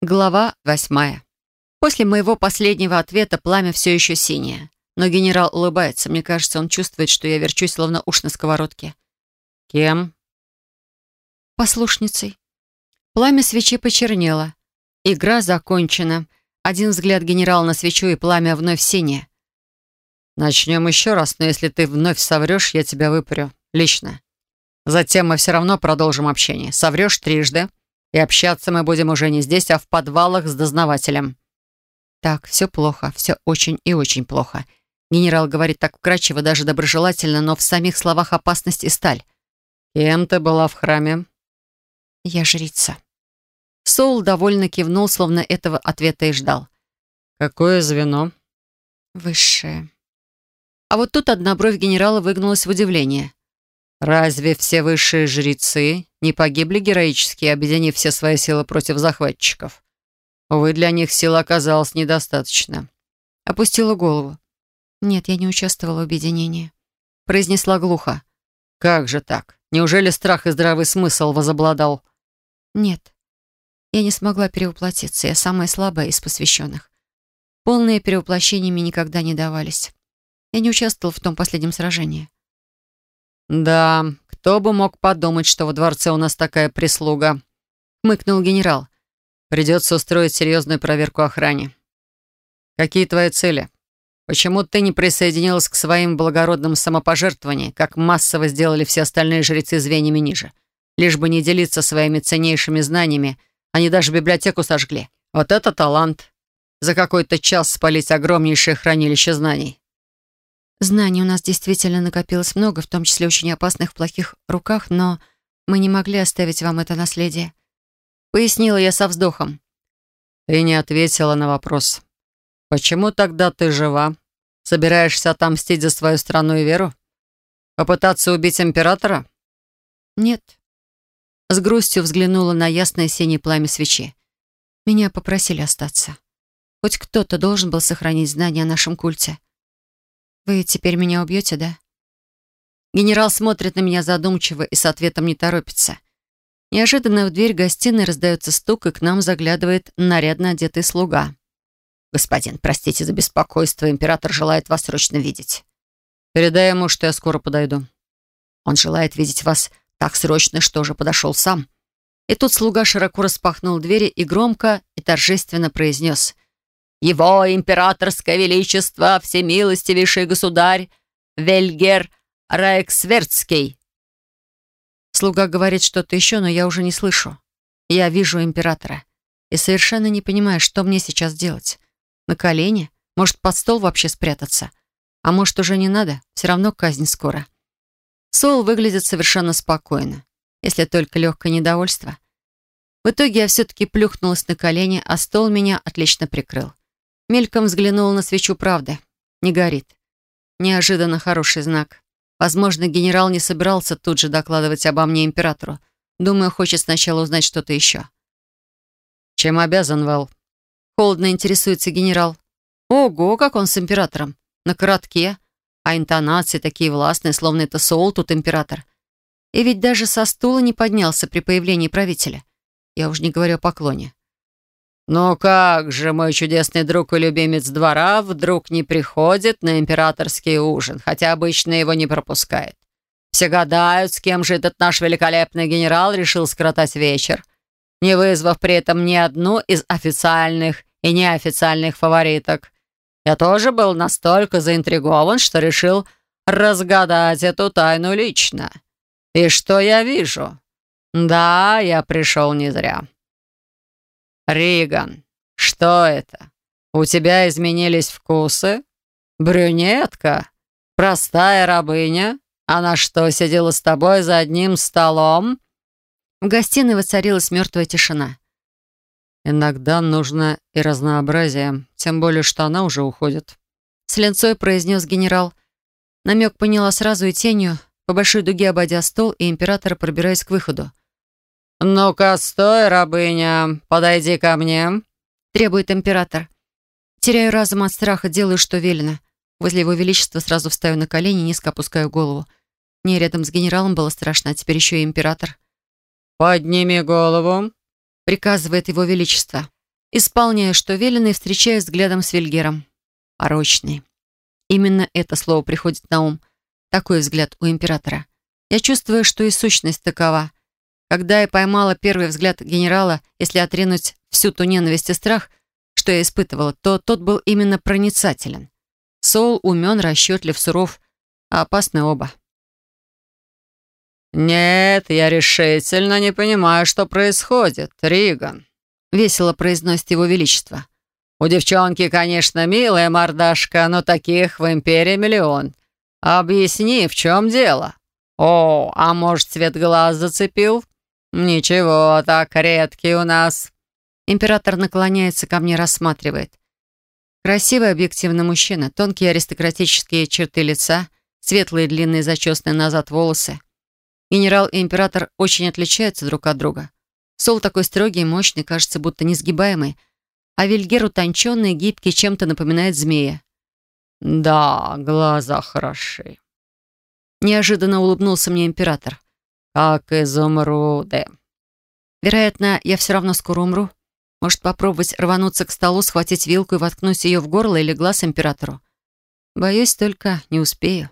Глава восьмая. После моего последнего ответа пламя все еще синее. Но генерал улыбается. Мне кажется, он чувствует, что я верчусь, словно уж на сковородке. «Кем?» «Послушницей». Пламя свечи почернело. Игра закончена. Один взгляд генерала на свечу, и пламя вновь синее. «Начнем еще раз, но если ты вновь соврешь, я тебя выпарю. Лично. Затем мы все равно продолжим общение. Соврешь трижды, и общаться мы будем уже не здесь, а в подвалах с дознавателем». «Так, все плохо, все очень и очень плохо». Генерал говорит так вкрадчиво, даже доброжелательно, но в самих словах опасность и сталь. «Кем ты была в храме?» «Я жрица». Соул довольно кивнул, словно этого ответа и ждал. «Какое звено?» «Высшее». А вот тут одна бровь генерала выгнулась в удивление. «Разве все высшие жрецы не погибли героически, объединив все свои силы против захватчиков? Увы, для них сил оказалось недостаточно». Опустила голову. «Нет, я не участвовала в объединении», — произнесла глухо. «Как же так? Неужели страх и здравый смысл возобладал?» «Нет, я не смогла перевоплотиться. Я самая слабая из посвященных. Полные перевоплощения мне никогда не давались. Я не участвовала в том последнем сражении. «Да, кто бы мог подумать, что во дворце у нас такая прислуга?» — хмыкнул генерал. «Придется устроить серьезную проверку охране. Какие твои цели? Почему ты не присоединилась к своим благородным самопожертвованиям, как массово сделали все остальные жрецы звеньями ниже? Лишь бы не делиться своими ценнейшими знаниями, они даже библиотеку сожгли. Вот это талант! За какой-то час спалить огромнейшее хранилище знаний». Знаний у нас действительно накопилось много, в том числе очень опасных в плохих руках, но мы не могли оставить вам это наследие. Пояснила я со вздохом. Ты не ответила на вопрос. Почему тогда ты жива? Собираешься отомстить за свою страну и веру? Попытаться убить императора? Нет. С грустью взглянула на ясное синее пламя свечи. Меня попросили остаться. Хоть кто-то должен был сохранить знания о нашем культе. «Вы теперь меня убьете, да?» Генерал смотрит на меня задумчиво и с ответом не торопится. Неожиданно в дверь гостиной раздается стук, и к нам заглядывает нарядно одетый слуга. «Господин, простите за беспокойство, император желает вас срочно видеть». «Передай ему, что я скоро подойду». «Он желает видеть вас так срочно, что уже подошел сам». И тут слуга широко распахнул двери и громко и торжественно произнес — его императорское величество, всемилостивейший государь Вельгер Райксвертский. Слуга говорит что-то еще, но я уже не слышу. Я вижу императора и совершенно не понимаю, что мне сейчас делать. На колени? Может, под стол вообще спрятаться? А может, уже не надо? Все равно казнь скоро. Сол выглядит совершенно спокойно, если только легкое недовольство. В итоге я все-таки плюхнулась на колени, а стол меня отлично прикрыл. Мельком взглянул на свечу правды. Не горит. Неожиданно хороший знак. Возможно, генерал не собирался тут же докладывать обо мне императору. Думаю, хочет сначала узнать что-то еще. «Чем обязан, Вэл?» Холодно интересуется генерал. Ого, как он с императором. На коротке. А интонации такие властные, словно это Соул тут император. И ведь даже со стула не поднялся при появлении правителя. Я уж не говорю о поклоне. «Ну как же мой чудесный друг и любимец двора вдруг не приходит на императорский ужин, хотя обычно его не пропускает? Все гадают, с кем же этот наш великолепный генерал решил скоротать вечер, не вызвав при этом ни одну из официальных и неофициальных фавориток. Я тоже был настолько заинтригован, что решил разгадать эту тайну лично. И что я вижу? Да, я пришел не зря». «Риган, что это? У тебя изменились вкусы? Брюнетка? Простая рабыня? Она что, сидела с тобой за одним столом?» В гостиной воцарилась мертвая тишина. «Иногда нужно и разнообразие, тем более, что она уже уходит», — с ленцой произнес генерал. Намек поняла сразу и тенью, по большой дуге обойдя стол и императора пробираясь к выходу. «Ну-ка, стой, рабыня, подойди ко мне», — требует император. Теряю разум от страха, делаю, что велено. Возле его величества сразу встаю на колени, низко опускаю голову. Мне рядом с генералом было страшно, а теперь еще и император. «Подними голову», — приказывает его величество. Исполняю, что велено, и встречаюсь взглядом с Вильгером. Порочный. Именно это слово приходит на ум. Такой взгляд у императора. Я чувствую, что и сущность такова. Когда я поймала первый взгляд генерала, если отринуть всю ту ненависть и страх, что я испытывала, то тот был именно проницателен. Соул умен, расчетлив, суров, а опасны оба. «Нет, я решительно не понимаю, что происходит, Риган», — весело произносит его величество. «У девчонки, конечно, милая мордашка, но таких в империи миллион. Объясни, в чем дело? О, а может, цвет глаз зацепил? Ничего, так редкий у нас». Император наклоняется ко мне, рассматривает. Красивый объективный мужчина, тонкие аристократические черты лица, светлые длинные зачесанные назад волосы. Генерал и император очень отличаются друг от друга. Сол такой строгий и мощный, кажется, будто несгибаемый, а Вильгер утонченный, гибкий, чем-то напоминает змея. «Да, глаза хороши», — неожиданно улыбнулся мне император. «Как изумруды». «Вероятно, я все равно скоро умру. Может, попробовать рвануться к столу, схватить вилку и воткнуть ее в горло или глаз императору? Боюсь, только не успею».